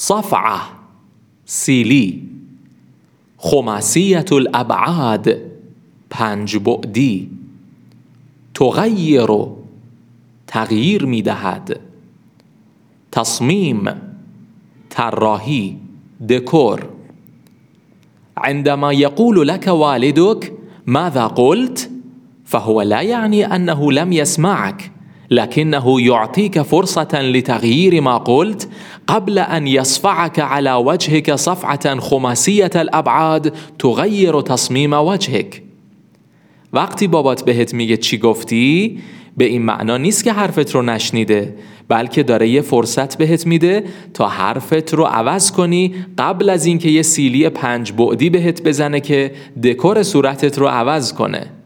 صفعة سیلی خماسیت الأبعاد پنج بعدی. تغیر تغییر میدهد. تصمیم طراحی دکور. عندما يقول لك والدك ماذا قلت؟ فهو لا يعني أنه لم يسمعك. لكنه يعطيك فرصه لتغيير ما قلت قبل ان يصفعك على وجهك صفعه خماسيه الابعاد تغير تصميم وجهك. وقتی بابات بهت میگه چی گفتی به این معنا نیست که حرفت رو نشنیده بلکه داره یه فرصت بهت میده تا حرفت رو عوض کنی قبل از اینکه یه سیلی پنج بعدی بهت بزنه که دکور صورتت رو عوض کنه.